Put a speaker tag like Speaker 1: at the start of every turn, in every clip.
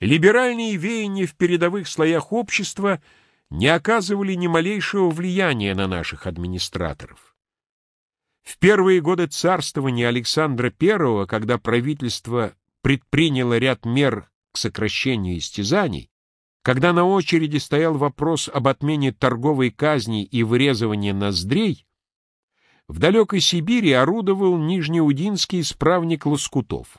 Speaker 1: Либеральные веяния в передовых слоях общества не оказывали ни малейшего влияния на наших администраторов. В первые годы царствования Александра I, когда правительство предприняло ряд мер к сокращению истязаний, когда на очереди стоял вопрос об отмене торговой казни и вырезывании ноздрей, в далекой Сибири орудовал нижнеудинский исправник Лоскутов.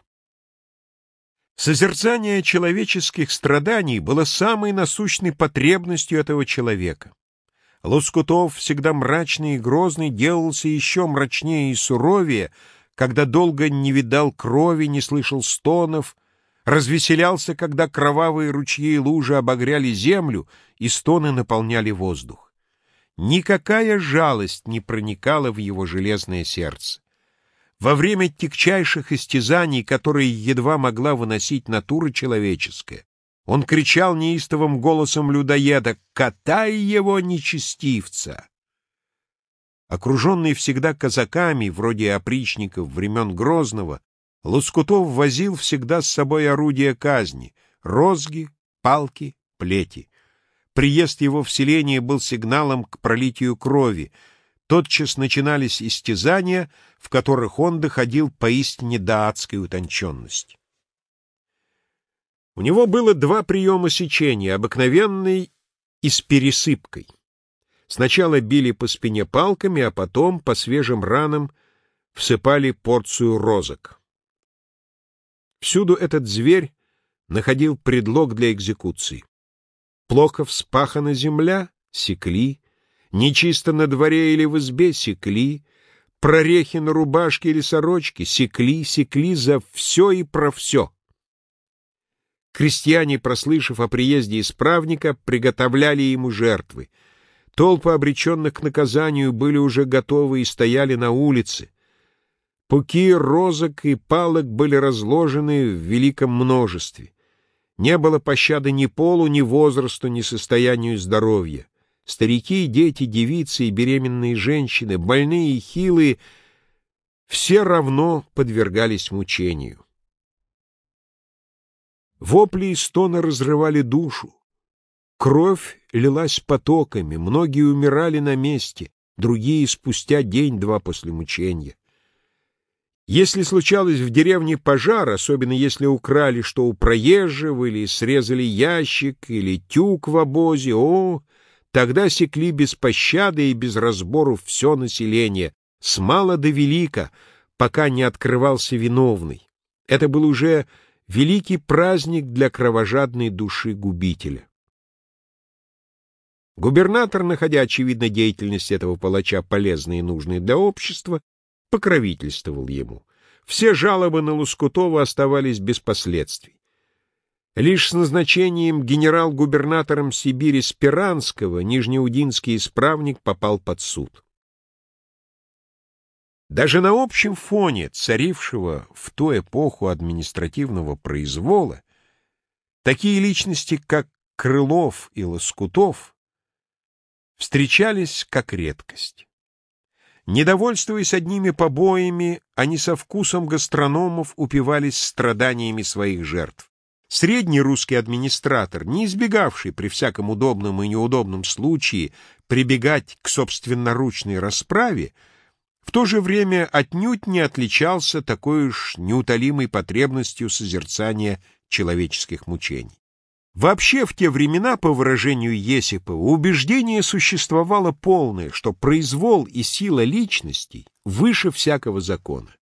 Speaker 1: Созерцание человеческих страданий было самой насущной потребностью этого человека. Лоскутов, всегда мрачный и грозный, делался еще мрачнее и суровее, когда долго не видал крови, не слышал стонов, развеселялся, когда кровавые ручьи и лужи обогряли землю и стоны наполняли воздух. Никакая жалость не проникала в его железное сердце. Во время тягчайших истязаний, которые едва могла выносить натура человеческая, он кричал неистовым голосом людоеда «Катай его, нечестивца!» Окруженный всегда казаками, вроде опричников времен Грозного, Лоскутов возил всегда с собой орудия казни — розги, палки, плети. Приезд его в селение был сигналом к пролитию крови — Тотчас начинались истязания, в которых он доходил поистине до адской утонченности. У него было два приема сечения, обыкновенный и с пересыпкой. Сначала били по спине палками, а потом по свежим ранам всыпали порцию розок. Всюду этот зверь находил предлог для экзекуции. Плохо вспахана земля — секли, Нечисто на дворе или в избе секли, прорехи на рубашке или сорочке секли, секли за все и про все. Крестьяне, прослышав о приезде исправника, приготовляли ему жертвы. Толпы обреченных к наказанию были уже готовы и стояли на улице. Пуки розок и палок были разложены в великом множестве. Не было пощады ни полу, ни возрасту, ни состоянию здоровья. Старики, дети, девицы и беременные женщины, больные и хилые, все равно подвергались мучению. Вопли и стоны разрывали душу. Кровь лилась потоками, многие умирали на месте, другие спустя день-два после мучения. Если случалось в деревне пожар, особенно если украли что у проезжего, или срезали ящик, или тюк в обозе, о, Тогда секли без пощады и без разбору все население, с мала до велика, пока не открывался виновный. Это был уже великий праздник для кровожадной души губителя. Губернатор, находя, очевидно, деятельность этого палача полезной и нужной для общества, покровительствовал ему. Все жалобы на Лоскутова оставались без последствий. Лишь с назначением генерал-губернатором Сибири Спиранского нижнеудинский исправник попал под суд. Даже на общем фоне царившего в ту эпоху административного произвола такие личности, как Крылов и Лоскутов, встречались как редкость. Недовольствуясь одними побоями, они со вкусом гастрономов упивались страданиями своих жертв. Средний русский администратор, не избегавший при всяком удобном и неудобном случае прибегать к собственноручной расправе, в то же время отнюдь не отличался такой уж неутолимой потребностью созерцания человеческих мучений. Вообще в те времена, по выражению Есипова, убеждение существовало полное, что произвол и сила личностей выше всякого закона.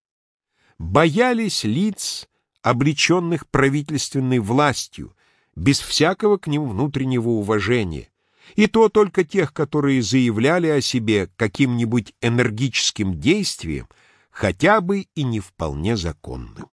Speaker 1: Боялись лиц, облеченных правительственной властью, без всякого к ним внутреннего уважения, и то только тех, которые заявляли о себе каким-нибудь энергическим действием, хотя бы и не вполне законным.